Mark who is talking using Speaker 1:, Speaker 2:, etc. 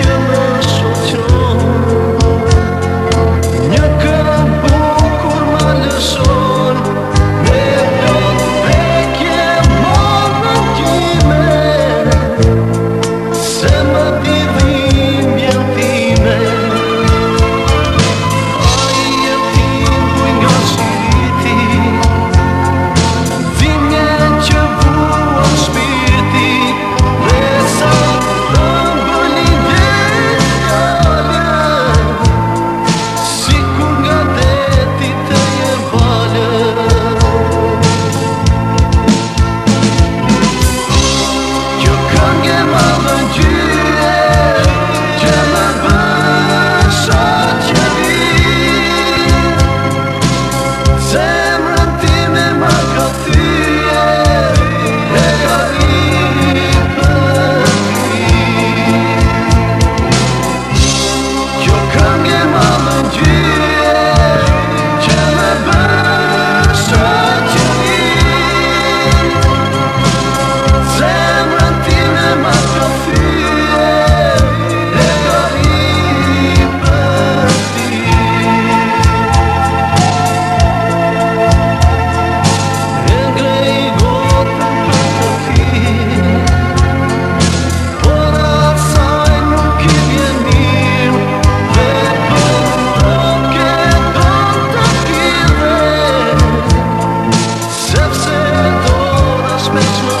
Speaker 1: you. me to